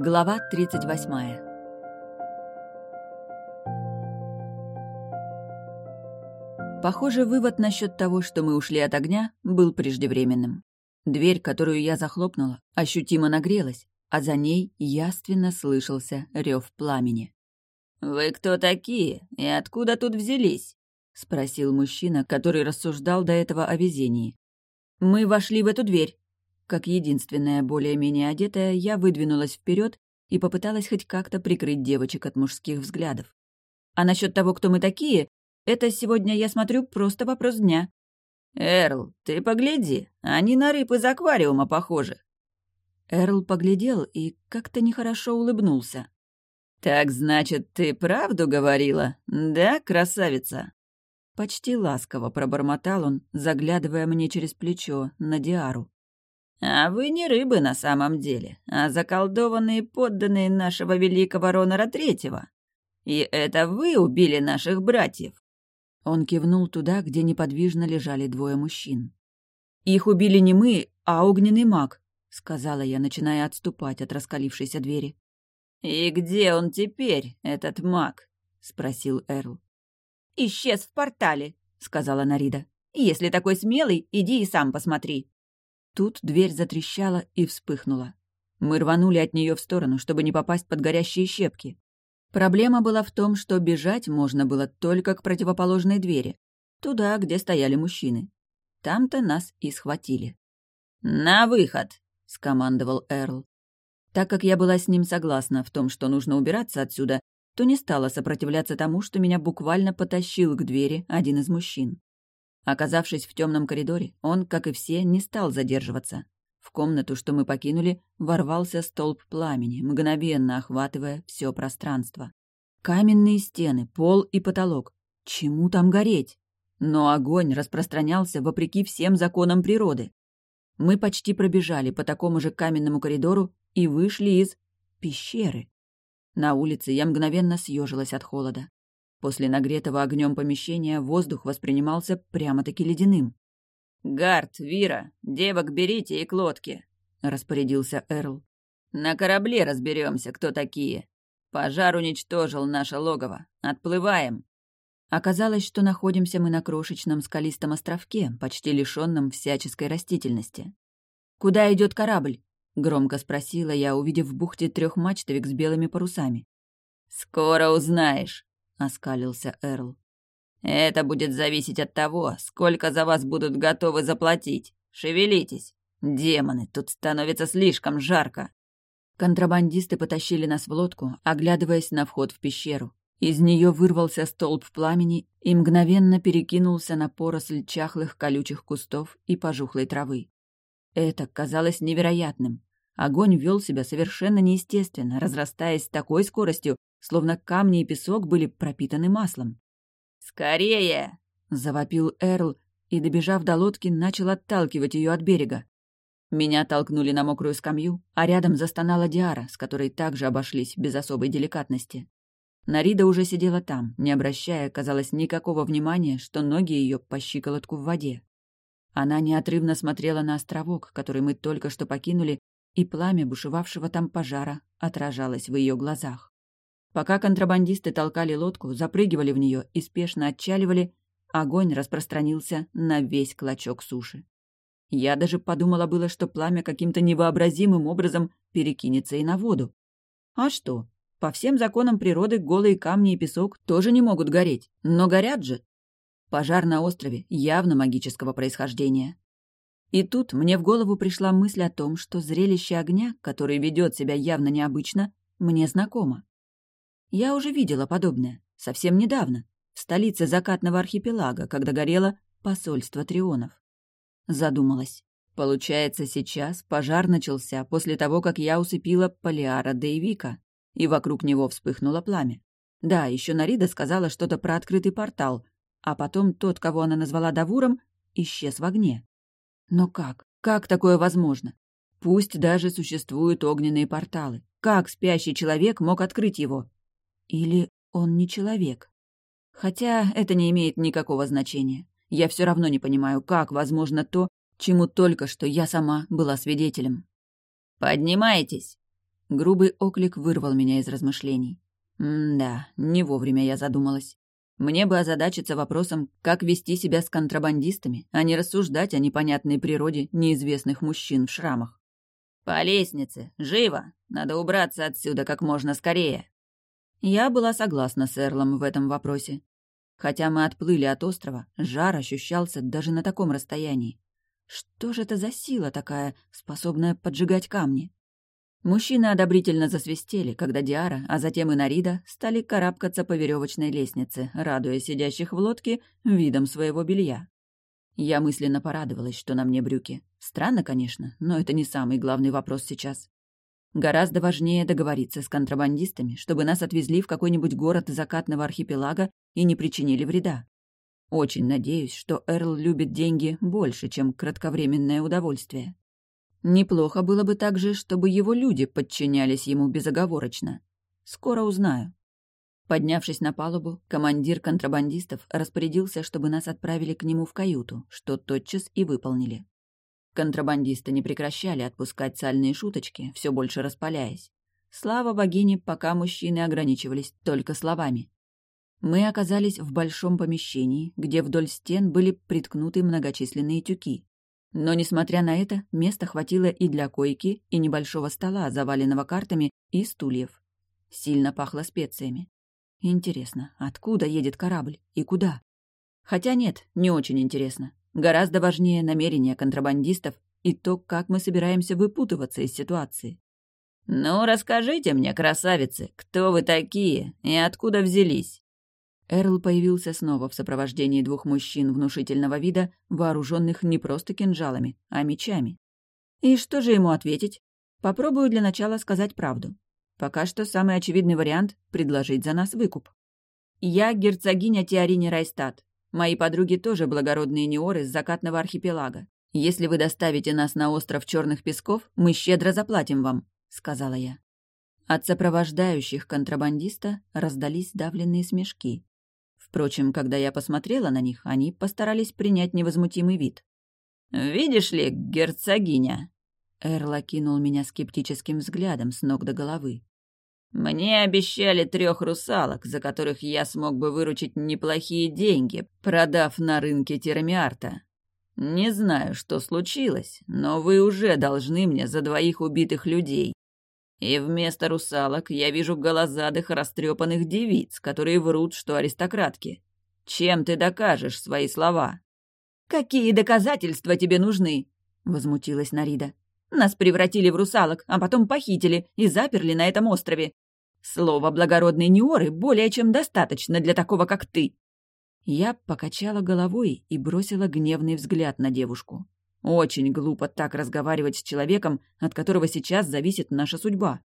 Глава 38 Похоже, вывод насчет того, что мы ушли от огня, был преждевременным. Дверь, которую я захлопнула, ощутимо нагрелась, а за ней яственно слышался рев пламени. «Вы кто такие и откуда тут взялись?» — спросил мужчина, который рассуждал до этого о везении. «Мы вошли в эту дверь». Как единственная более-менее одетая, я выдвинулась вперед и попыталась хоть как-то прикрыть девочек от мужских взглядов. А насчет того, кто мы такие, это сегодня, я смотрю, просто вопрос дня. «Эрл, ты погляди, они на рыб из аквариума похожи». Эрл поглядел и как-то нехорошо улыбнулся. «Так значит, ты правду говорила, да, красавица?» Почти ласково пробормотал он, заглядывая мне через плечо на Диару. «А вы не рыбы на самом деле, а заколдованные подданные нашего великого Ронора Третьего. И это вы убили наших братьев?» Он кивнул туда, где неподвижно лежали двое мужчин. «Их убили не мы, а огненный маг», — сказала я, начиная отступать от раскалившейся двери. «И где он теперь, этот маг?» — спросил Эрл. «Исчез в портале», — сказала Нарида. «Если такой смелый, иди и сам посмотри». Тут дверь затрещала и вспыхнула. Мы рванули от нее в сторону, чтобы не попасть под горящие щепки. Проблема была в том, что бежать можно было только к противоположной двери, туда, где стояли мужчины. Там-то нас и схватили. «На выход!» — скомандовал Эрл. Так как я была с ним согласна в том, что нужно убираться отсюда, то не стала сопротивляться тому, что меня буквально потащил к двери один из мужчин. Оказавшись в темном коридоре, он, как и все, не стал задерживаться. В комнату, что мы покинули, ворвался столб пламени, мгновенно охватывая все пространство. Каменные стены, пол и потолок. Чему там гореть? Но огонь распространялся вопреки всем законам природы. Мы почти пробежали по такому же каменному коридору и вышли из пещеры. На улице я мгновенно съежилась от холода. После нагретого огнем помещения воздух воспринимался прямо-таки ледяным. «Гард, Вира, девок берите и к лодке», — распорядился Эрл. «На корабле разберемся, кто такие. Пожар уничтожил наше логово. Отплываем». Оказалось, что находимся мы на крошечном скалистом островке, почти лишенном всяческой растительности. «Куда идет корабль?» Громко спросила я, увидев в бухте трехмачтовик с белыми парусами. «Скоро узнаешь», — оскалился Эрл. «Это будет зависеть от того, сколько за вас будут готовы заплатить. Шевелитесь. Демоны, тут становится слишком жарко». Контрабандисты потащили нас в лодку, оглядываясь на вход в пещеру. Из нее вырвался столб пламени и мгновенно перекинулся на поросль чахлых колючих кустов и пожухлой травы. Это казалось невероятным. Огонь вел себя совершенно неестественно, разрастаясь с такой скоростью, словно камни и песок были пропитаны маслом. «Скорее!» — завопил Эрл и, добежав до лодки, начал отталкивать ее от берега. Меня толкнули на мокрую скамью, а рядом застонала Диара, с которой также обошлись без особой деликатности. Нарида уже сидела там, не обращая, казалось, никакого внимания, что ноги ее по щиколотку в воде. Она неотрывно смотрела на островок, который мы только что покинули, и пламя бушевавшего там пожара отражалось в ее глазах. Пока контрабандисты толкали лодку, запрыгивали в нее и спешно отчаливали, огонь распространился на весь клочок суши. Я даже подумала было, что пламя каким-то невообразимым образом перекинется и на воду. А что? По всем законам природы голые камни и песок тоже не могут гореть, но горят же. Пожар на острове явно магического происхождения. И тут мне в голову пришла мысль о том, что зрелище огня, который ведет себя явно необычно, мне знакомо. Я уже видела подобное, совсем недавно, в столице закатного архипелага, когда горело посольство Трионов. Задумалась. Получается, сейчас пожар начался после того, как я усыпила Полиара Дейвика, и вокруг него вспыхнуло пламя. Да, еще Нарида сказала что-то про открытый портал, а потом тот, кого она назвала Давуром, исчез в огне. Но как? Как такое возможно? Пусть даже существуют огненные порталы. Как спящий человек мог открыть его? Или он не человек? Хотя это не имеет никакого значения. Я все равно не понимаю, как возможно то, чему только что я сама была свидетелем. «Поднимайтесь!» Грубый оклик вырвал меня из размышлений. М-да, не вовремя я задумалась. Мне бы озадачиться вопросом, как вести себя с контрабандистами, а не рассуждать о непонятной природе неизвестных мужчин в шрамах. «По лестнице! Живо! Надо убраться отсюда как можно скорее!» Я была согласна с Эрлом в этом вопросе. Хотя мы отплыли от острова, жар ощущался даже на таком расстоянии. Что же это за сила такая, способная поджигать камни? Мужчины одобрительно засвистели, когда Диара, а затем и Нарида стали карабкаться по веревочной лестнице, радуя сидящих в лодке видом своего белья. Я мысленно порадовалась, что на мне брюки. Странно, конечно, но это не самый главный вопрос сейчас. Гораздо важнее договориться с контрабандистами, чтобы нас отвезли в какой-нибудь город закатного архипелага и не причинили вреда. Очень надеюсь, что Эрл любит деньги больше, чем кратковременное удовольствие. Неплохо было бы также, чтобы его люди подчинялись ему безоговорочно. Скоро узнаю. Поднявшись на палубу, командир контрабандистов распорядился, чтобы нас отправили к нему в каюту, что тотчас и выполнили. Контрабандисты не прекращали отпускать сальные шуточки, все больше распаляясь. Слава богине, пока мужчины ограничивались только словами. Мы оказались в большом помещении, где вдоль стен были приткнуты многочисленные тюки. Но, несмотря на это, места хватило и для койки, и небольшого стола, заваленного картами, и стульев. Сильно пахло специями. Интересно, откуда едет корабль и куда? Хотя нет, не очень интересно. Гораздо важнее намерения контрабандистов и то, как мы собираемся выпутываться из ситуации. «Ну, расскажите мне, красавицы, кто вы такие и откуда взялись?» Эрл появился снова в сопровождении двух мужчин внушительного вида, вооруженных не просто кинжалами, а мечами. И что же ему ответить? Попробую для начала сказать правду. Пока что самый очевидный вариант — предложить за нас выкуп. Я герцогиня Теорини Райстат. Мои подруги тоже благородные неоры с закатного архипелага. Если вы доставите нас на остров Черных Песков, мы щедро заплатим вам», — сказала я. От сопровождающих контрабандиста раздались давленные смешки. Впрочем, когда я посмотрела на них, они постарались принять невозмутимый вид. «Видишь ли, герцогиня?» Эрл окинул меня скептическим взглядом с ног до головы. «Мне обещали трех русалок, за которых я смог бы выручить неплохие деньги, продав на рынке термиарта. Не знаю, что случилось, но вы уже должны мне за двоих убитых людей. И вместо русалок я вижу голозадых растрепанных девиц, которые врут, что аристократки. Чем ты докажешь свои слова?» «Какие доказательства тебе нужны?» — возмутилась Нарида. «Нас превратили в русалок, а потом похитили и заперли на этом острове. Слово благородной Неоры более чем достаточно для такого, как ты». Я покачала головой и бросила гневный взгляд на девушку. Очень глупо так разговаривать с человеком, от которого сейчас зависит наша судьба.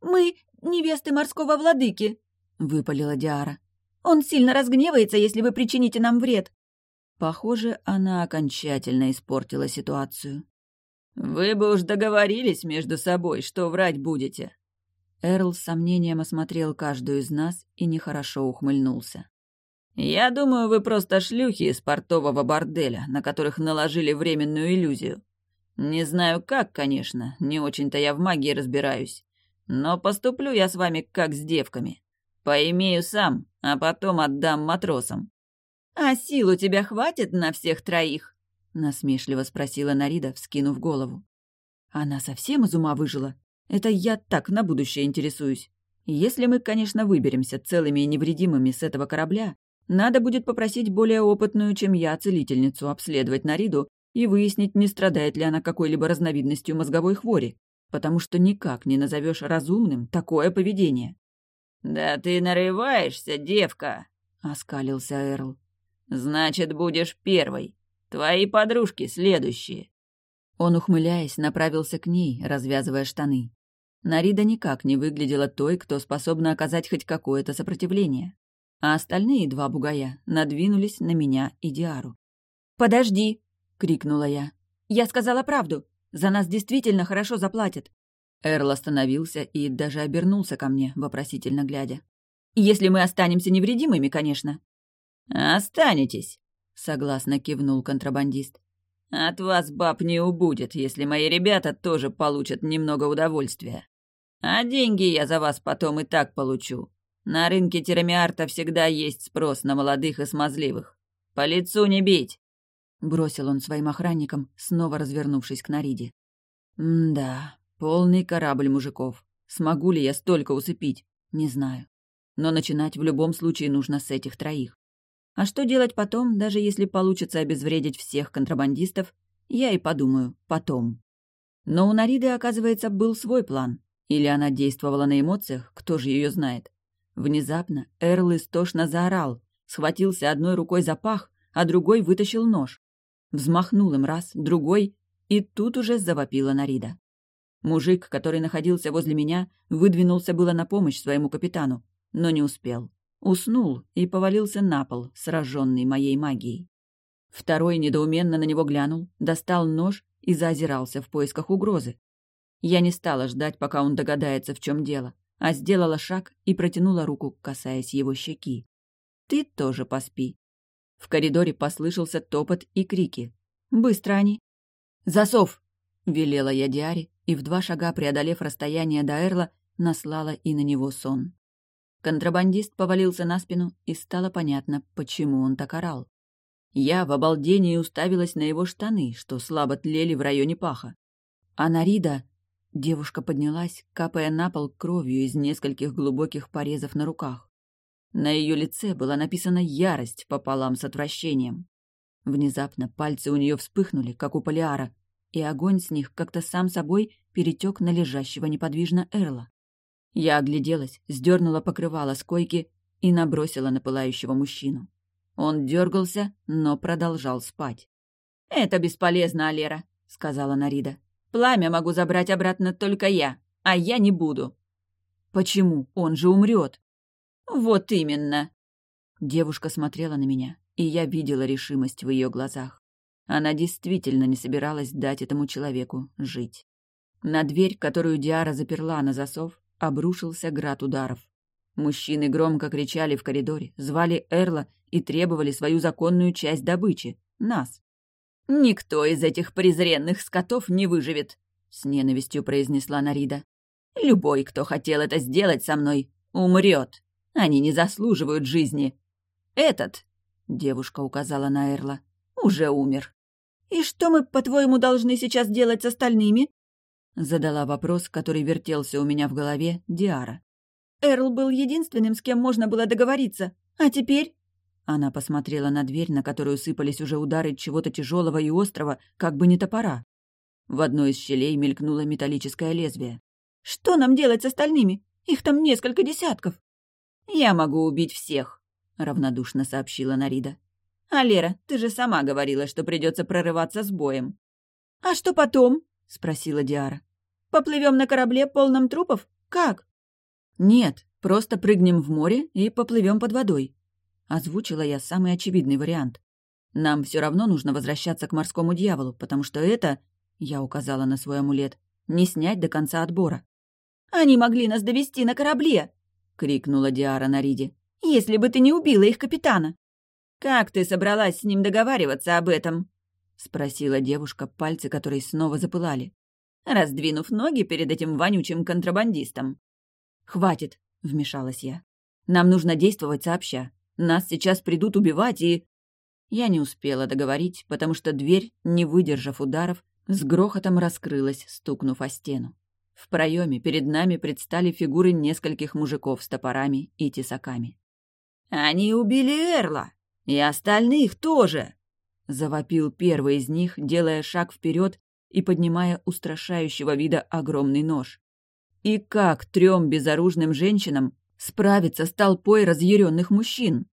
«Мы невесты морского владыки», — выпалила Диара. «Он сильно разгневается, если вы причините нам вред». Похоже, она окончательно испортила ситуацию. «Вы бы уж договорились между собой, что врать будете». Эрл с сомнением осмотрел каждую из нас и нехорошо ухмыльнулся. «Я думаю, вы просто шлюхи из портового борделя, на которых наложили временную иллюзию. Не знаю как, конечно, не очень-то я в магии разбираюсь. Но поступлю я с вами как с девками. Поимею сам, а потом отдам матросам». «А сил у тебя хватит на всех троих?» — насмешливо спросила Нарида, вскинув голову. «Она совсем из ума выжила? Это я так на будущее интересуюсь. Если мы, конечно, выберемся целыми и невредимыми с этого корабля, надо будет попросить более опытную, чем я, целительницу обследовать Нариду и выяснить, не страдает ли она какой-либо разновидностью мозговой хвори, потому что никак не назовешь разумным такое поведение. «Да ты нарываешься, девка!» — оскалился Эрл. «Значит, будешь первой. Твои подружки следующие». Он, ухмыляясь, направился к ней, развязывая штаны. Нарида никак не выглядела той, кто способна оказать хоть какое-то сопротивление а остальные два бугая надвинулись на меня и Диару. «Подожди!» — крикнула я. «Я сказала правду. За нас действительно хорошо заплатят». Эрл остановился и даже обернулся ко мне, вопросительно глядя. «Если мы останемся невредимыми, конечно». «Останетесь», — согласно кивнул контрабандист. «От вас баб не убудет, если мои ребята тоже получат немного удовольствия». А деньги я за вас потом и так получу. На рынке Терамиарта всегда есть спрос на молодых и смазливых. По лицу не бить!» Бросил он своим охранникам, снова развернувшись к Нариде. «М-да, полный корабль мужиков. Смогу ли я столько усыпить? Не знаю. Но начинать в любом случае нужно с этих троих. А что делать потом, даже если получится обезвредить всех контрабандистов, я и подумаю потом. Но у Нариды, оказывается, был свой план. Или она действовала на эмоциях, кто же ее знает. Внезапно Эрл истошно заорал, схватился одной рукой за пах, а другой вытащил нож. Взмахнул им раз, другой, и тут уже завопила Нарида. Мужик, который находился возле меня, выдвинулся было на помощь своему капитану, но не успел. Уснул и повалился на пол, сраженный моей магией. Второй недоуменно на него глянул, достал нож и заозирался в поисках угрозы. Я не стала ждать, пока он догадается, в чем дело, а сделала шаг и протянула руку, касаясь его щеки. «Ты тоже поспи». В коридоре послышался топот и крики. «Быстро они!» «Засов!» — велела я Диаре, и в два шага, преодолев расстояние до Эрла, наслала и на него сон. Контрабандист повалился на спину, и стало понятно, почему он так орал. Я в обалдении уставилась на его штаны, что слабо тлели в районе паха. А Нарида... Девушка поднялась, капая на пол кровью из нескольких глубоких порезов на руках. На ее лице была написана ярость пополам с отвращением. Внезапно пальцы у нее вспыхнули, как у Полиара, и огонь с них как-то сам собой перетек на лежащего неподвижно Эрла. Я огляделась, сдернула покрывало с койки и набросила на пылающего мужчину. Он дергался, но продолжал спать. «Это бесполезно, Алера», — сказала Нарида. «Пламя могу забрать обратно только я, а я не буду». «Почему? Он же умрет. «Вот именно!» Девушка смотрела на меня, и я видела решимость в ее глазах. Она действительно не собиралась дать этому человеку жить. На дверь, которую Диара заперла на засов, обрушился град ударов. Мужчины громко кричали в коридоре, звали Эрла и требовали свою законную часть добычи — нас. «Никто из этих презренных скотов не выживет», — с ненавистью произнесла Нарида. «Любой, кто хотел это сделать со мной, умрет. Они не заслуживают жизни. Этот, — девушка указала на Эрла, — уже умер. «И что мы, по-твоему, должны сейчас делать с остальными?» Задала вопрос, который вертелся у меня в голове, Диара. «Эрл был единственным, с кем можно было договориться. А теперь...» Она посмотрела на дверь, на которую сыпались уже удары чего-то тяжелого и острого, как бы не топора. В одной из щелей мелькнуло металлическое лезвие. «Что нам делать с остальными? Их там несколько десятков!» «Я могу убить всех», — равнодушно сообщила Нарида. «А Лера, ты же сама говорила, что придется прорываться с боем». «А что потом?» — спросила Диара. «Поплывем на корабле, полном трупов? Как?» «Нет, просто прыгнем в море и поплывем под водой», — озвучила я самый очевидный вариант. «Нам все равно нужно возвращаться к морскому дьяволу, потому что это...» — я указала на свой амулет. «Не снять до конца отбора». «Они могли нас довести на корабле!» крикнула Диара Нариде. «Если бы ты не убила их капитана!» «Как ты собралась с ним договариваться об этом?» — спросила девушка, пальцы которой снова запылали, раздвинув ноги перед этим вонючим контрабандистом. «Хватит!» — вмешалась я. «Нам нужно действовать сообща. Нас сейчас придут убивать и...» Я не успела договорить, потому что дверь, не выдержав ударов, с грохотом раскрылась, стукнув о стену. В проеме перед нами предстали фигуры нескольких мужиков с топорами и тесаками. «Они убили Эрла! И остальных тоже!» Завопил первый из них, делая шаг вперед и поднимая устрашающего вида огромный нож. И как трем безоружным женщинам справиться с толпой разъяренных мужчин?